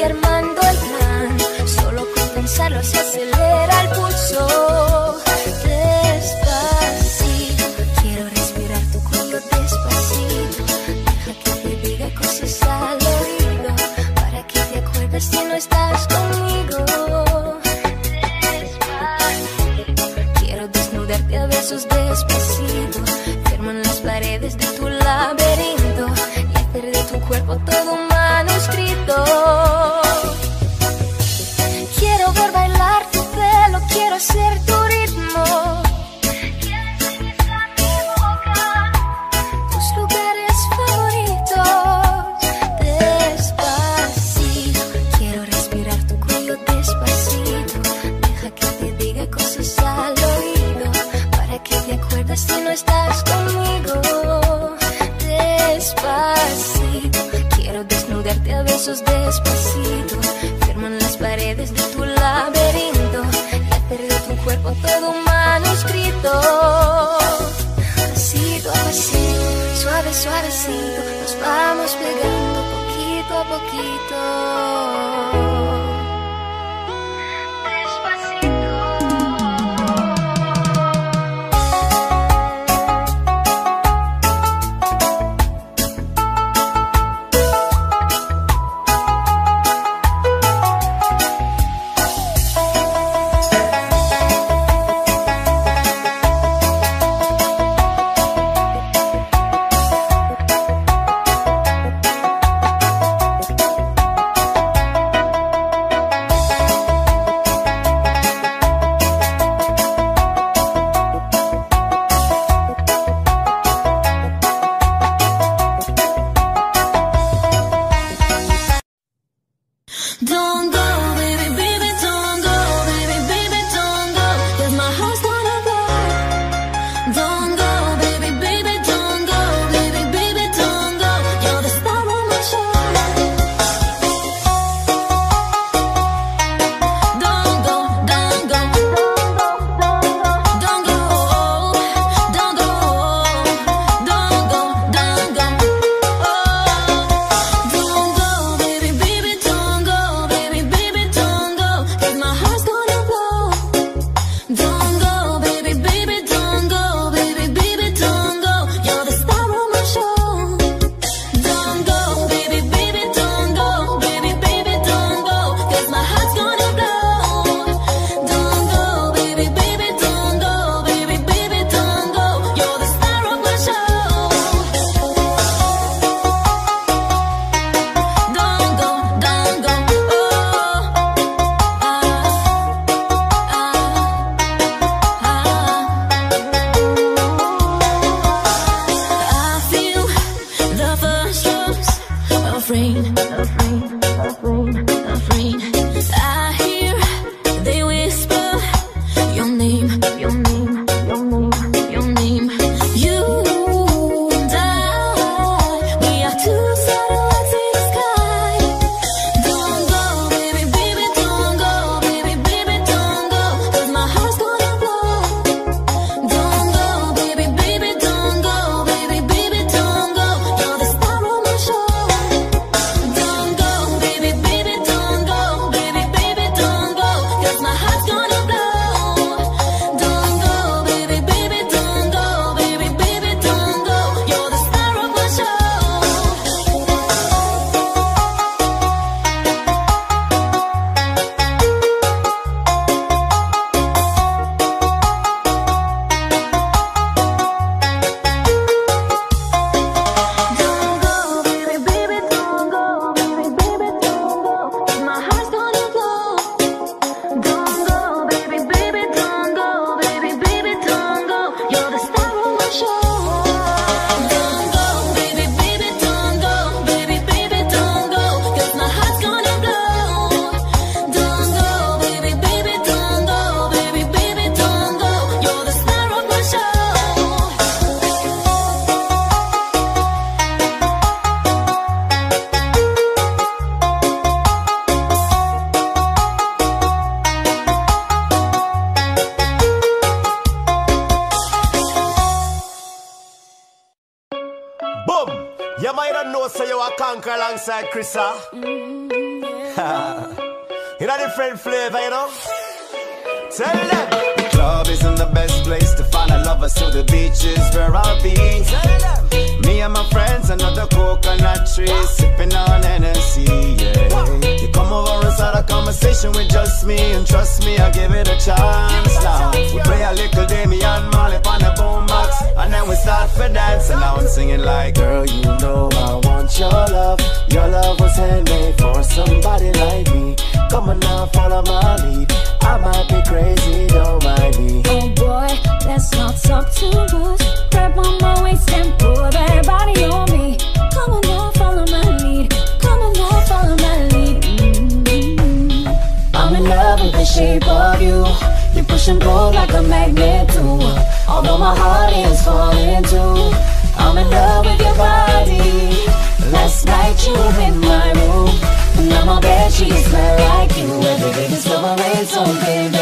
Armando el plan, solo con pensarlo se acelera el pulso. Boom! You might not know, so you are conquer alongside Chris, huh? Mm, yeah. in a different flavor, you know? Tell them! The club isn't the best place to a lover, the beaches where I'll be. Me and my friends the coconut tree, sipping on Hennessy, yeah. You come over and start a conversation with just me, and trust me, I'll give it a chance now. We play a little Damian Marley on the boombox, and then we start for dancing. Now I'm singing like, girl, you know I want your love. Your love was handmade for somebody like me. Come on now, follow my lead. I might be crazy, don't mind me. Oh boy, let's not talk too much. Grab on my waist and pull that body on me. Come on now, follow my lead. Come on now, follow my lead. Mm-hmm. I'm in love with the shape of you. You push and pull like a magnet too. Although my heart is falling too. I'm in love with your body. Last night you were in my room. Discovering something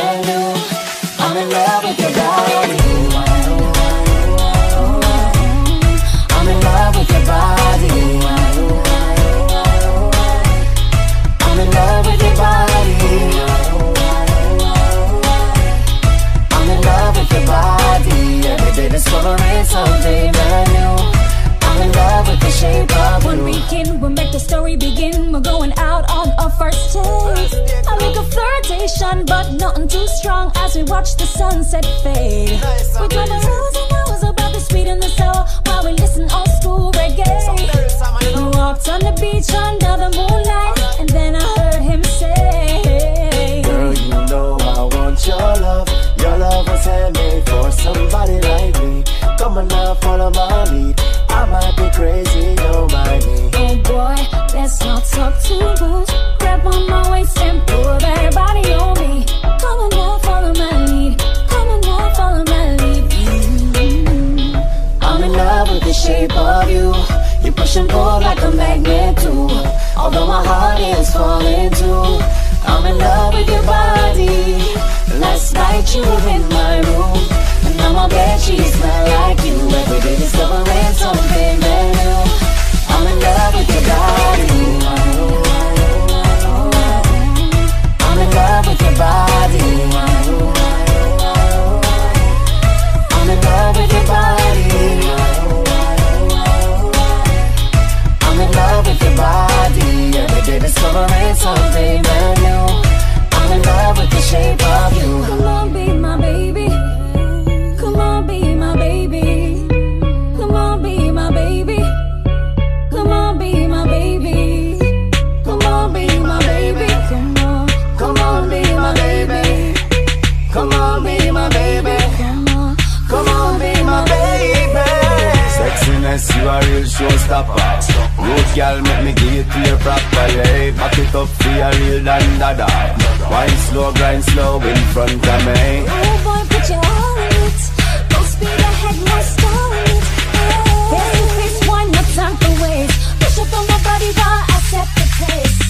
You push and pull like a magnet too. Although my heart is falling too. I'm in love with your body. Last night you were in my room. And now my bed sheets smell like you. Every day Sexiness, you a real showstopper. Road girl, make me give it to you proper, yeah. Back it up for your real dan dada. Wine slow, grind slow in front of me. Oh boy, put your all in it. Speed ahead, no stalling it. Face to face, one, no time for waste. Push up on my body while I set the pace.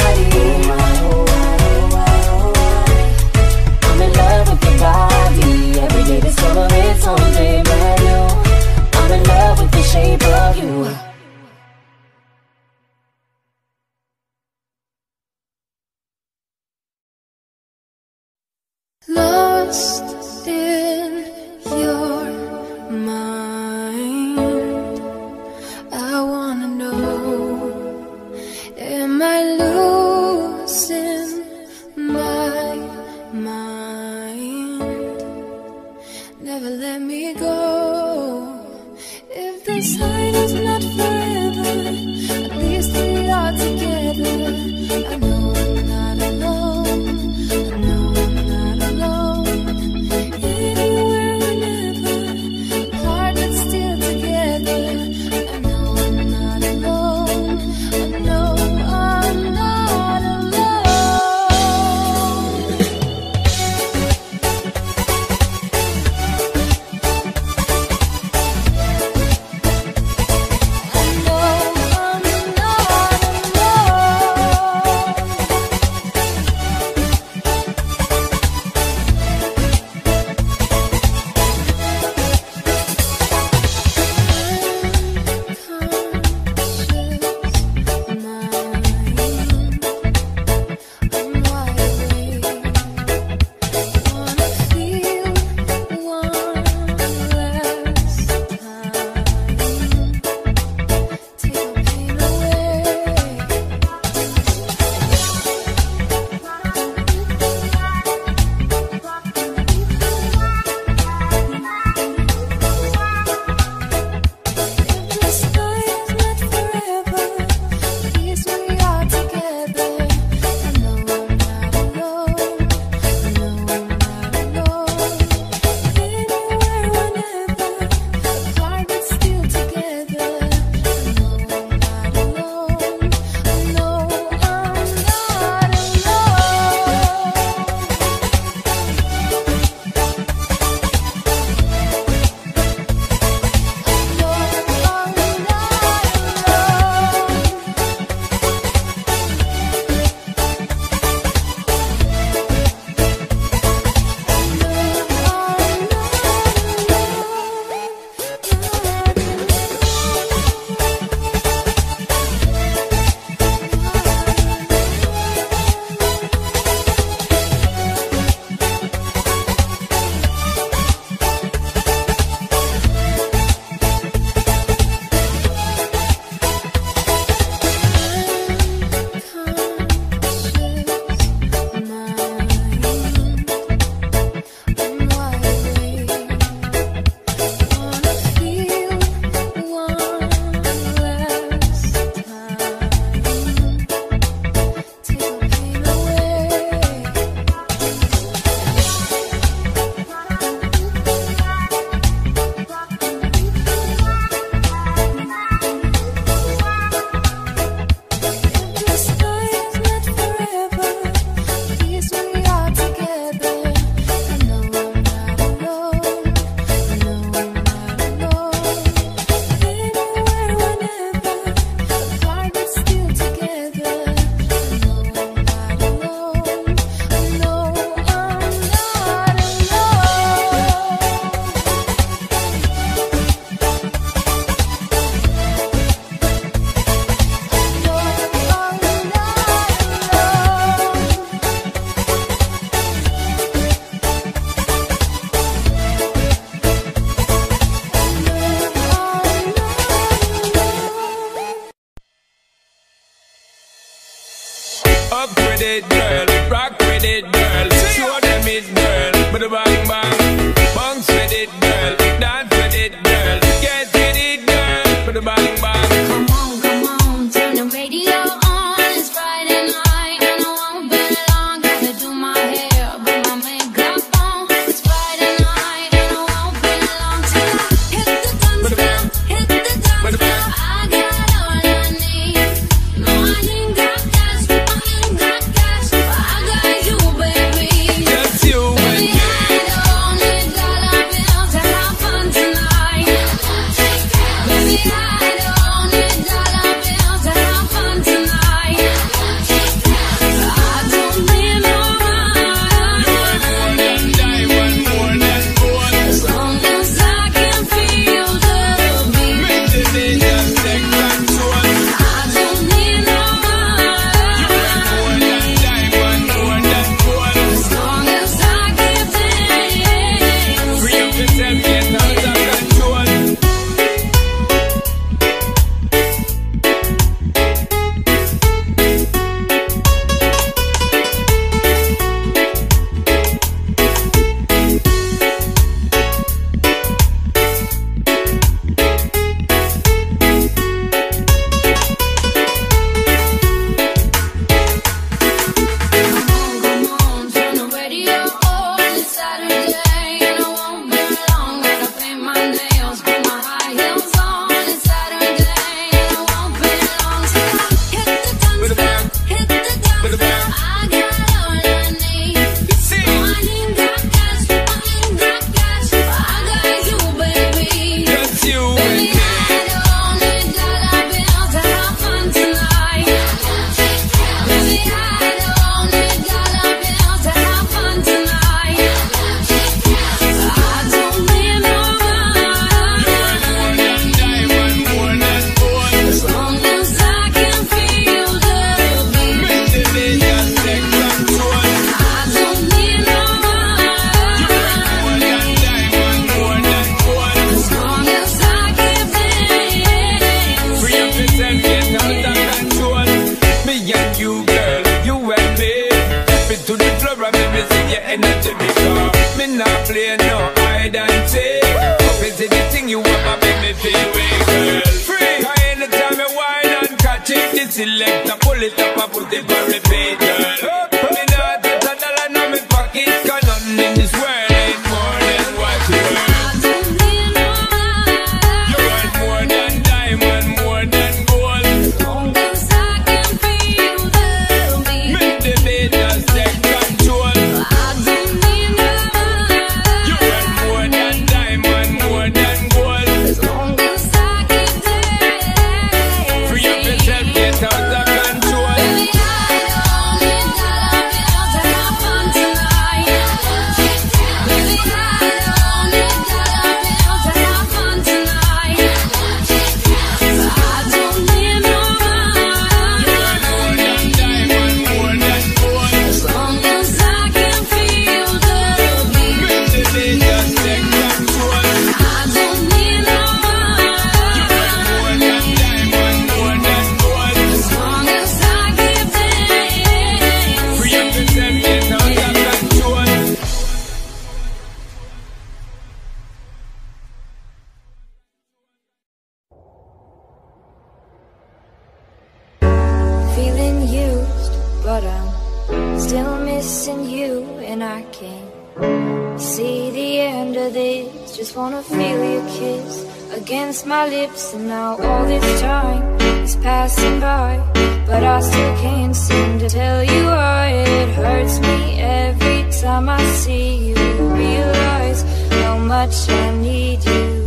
Every day brand new. I'm in love with the shape of you. Lost in Energy into me car. Not play no hide and seek. Up is the thing you want, I make me feel weak, girl. Free. Cause anytime I wine and catch it, the selector pull it up and put it on repeat, girl. against my lips And now all this time is passing by. But I still can't seem to tell you why. It hurts me every time I see you. Realize how much I need you.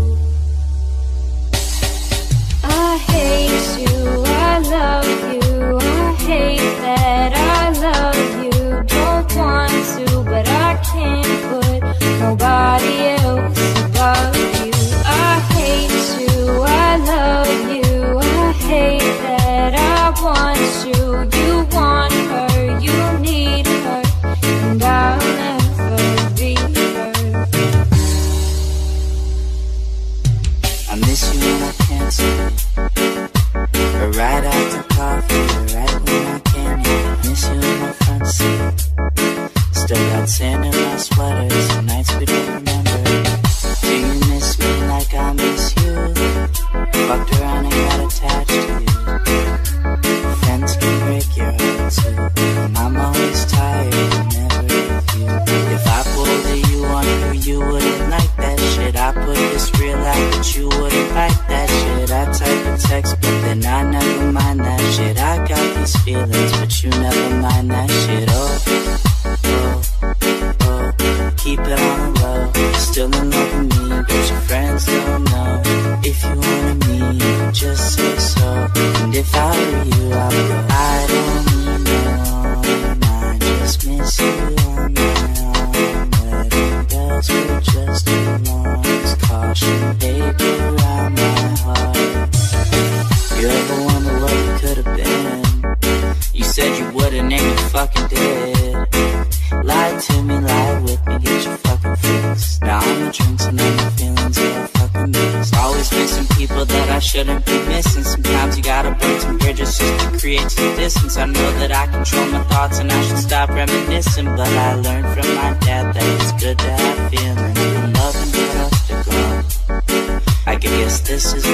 thoughts and I should stop reminiscing. But I learned from my dad that it's good to have feelings and love and trust to grow. I guess this is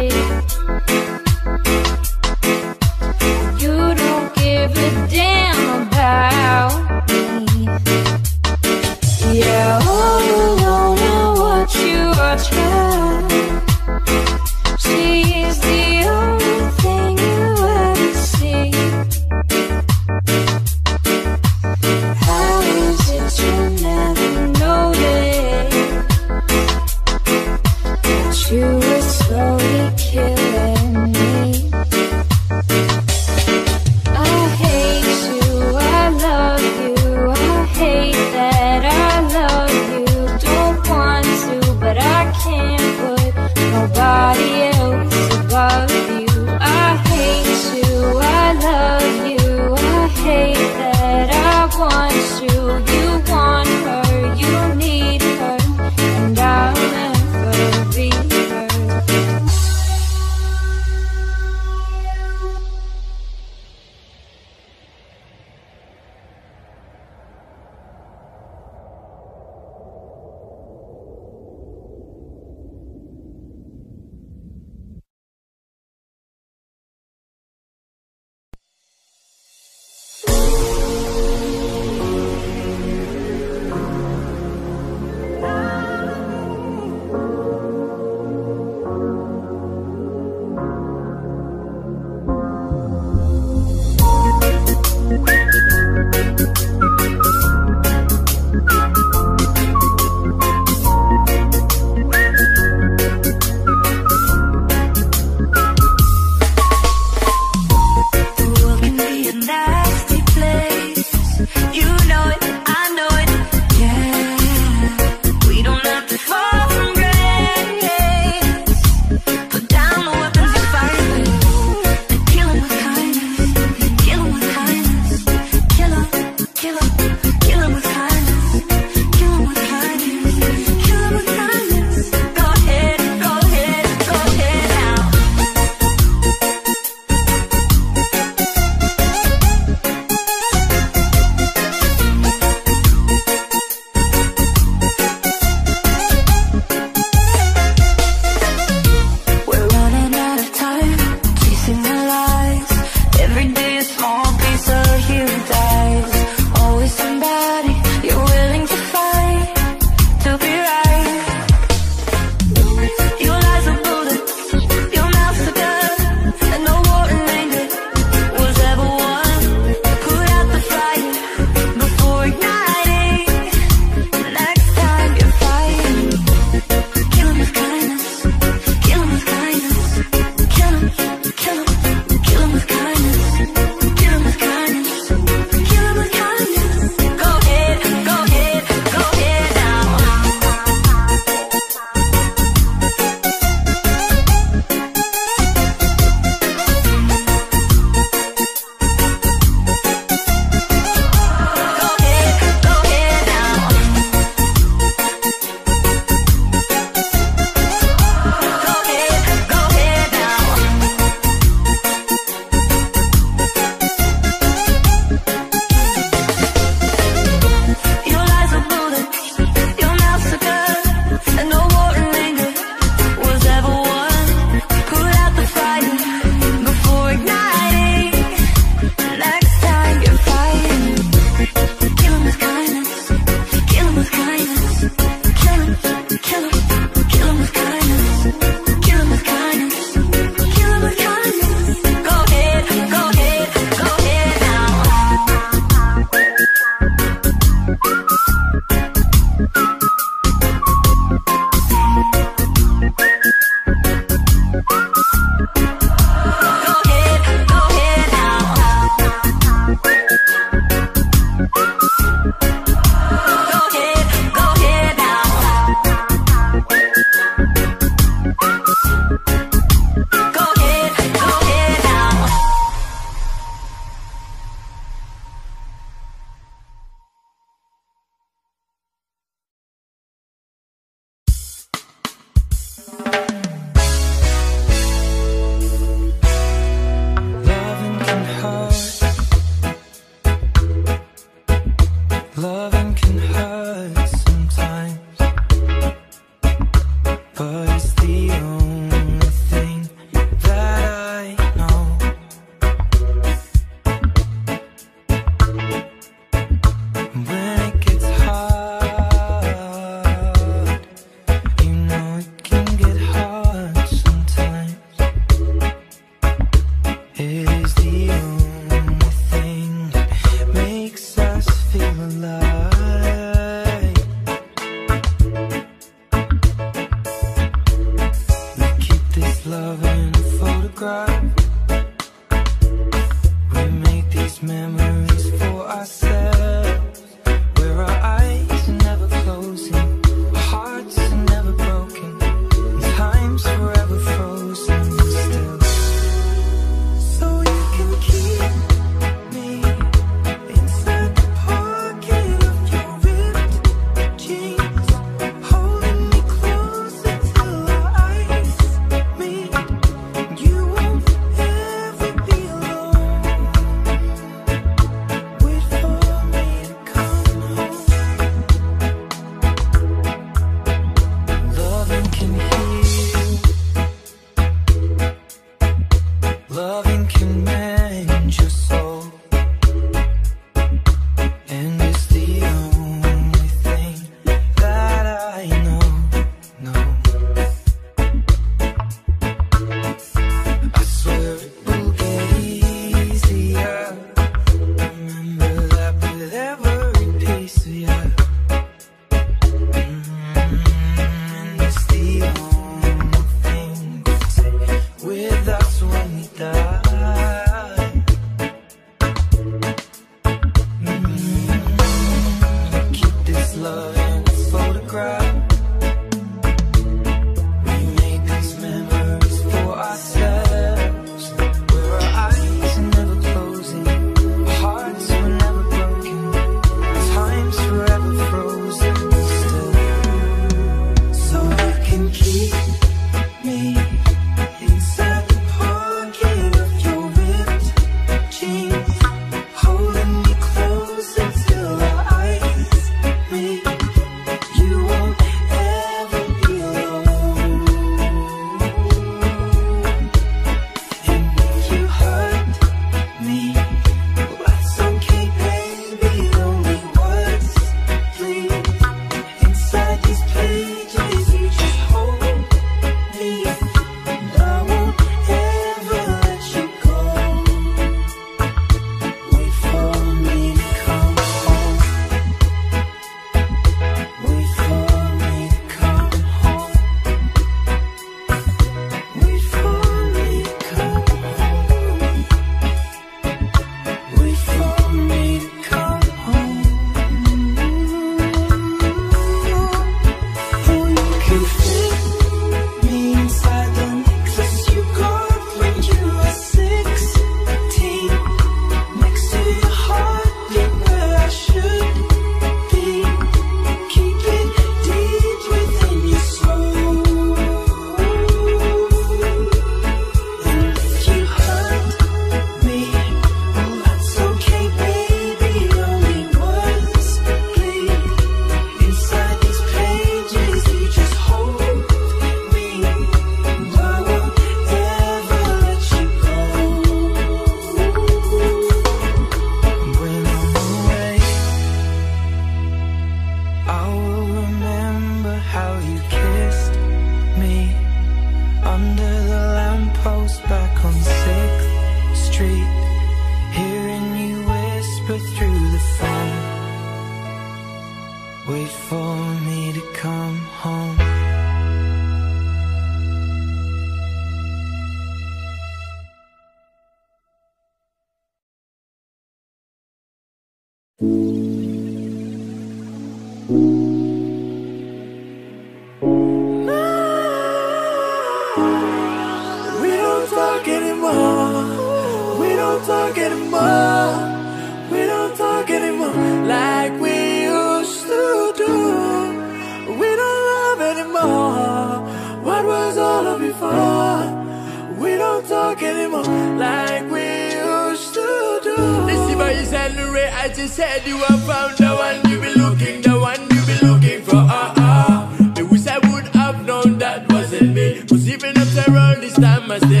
January, I just said you have found the one you be looking, the one you be looking for. Ah uh, ah, uh. I wish I would have known that wasn't me. Cause even after all this time, I still.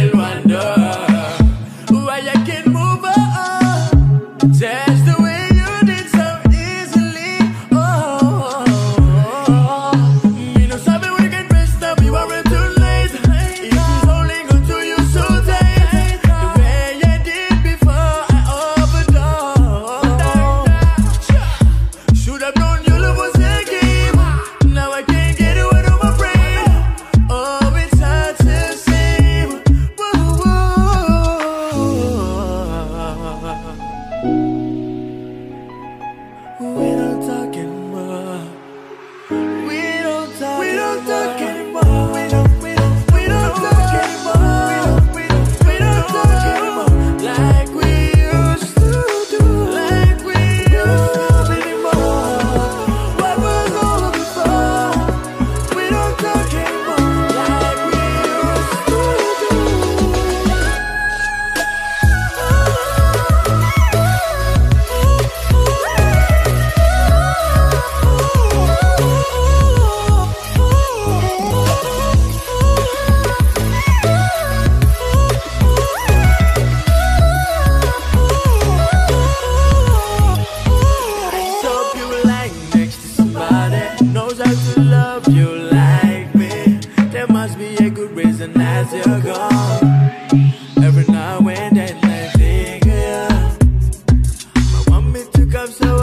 so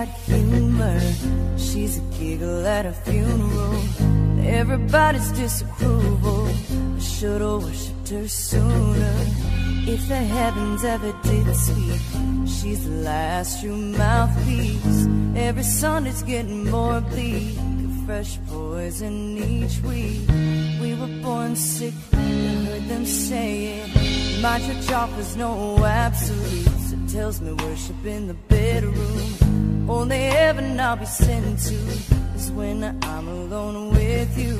got humor. She's a giggle at a funeral. Everybody's disapproval. I should've worshipped her sooner. If the heavens ever did speak, she's the last true mouthpiece. Every Sunday's getting more bleak. A fresh poison each week. We were born sick, I heard them say it. My church offers no absolutes. It tells me worship in the bedroom. Only heaven I'll be sent to is when I'm alone with you.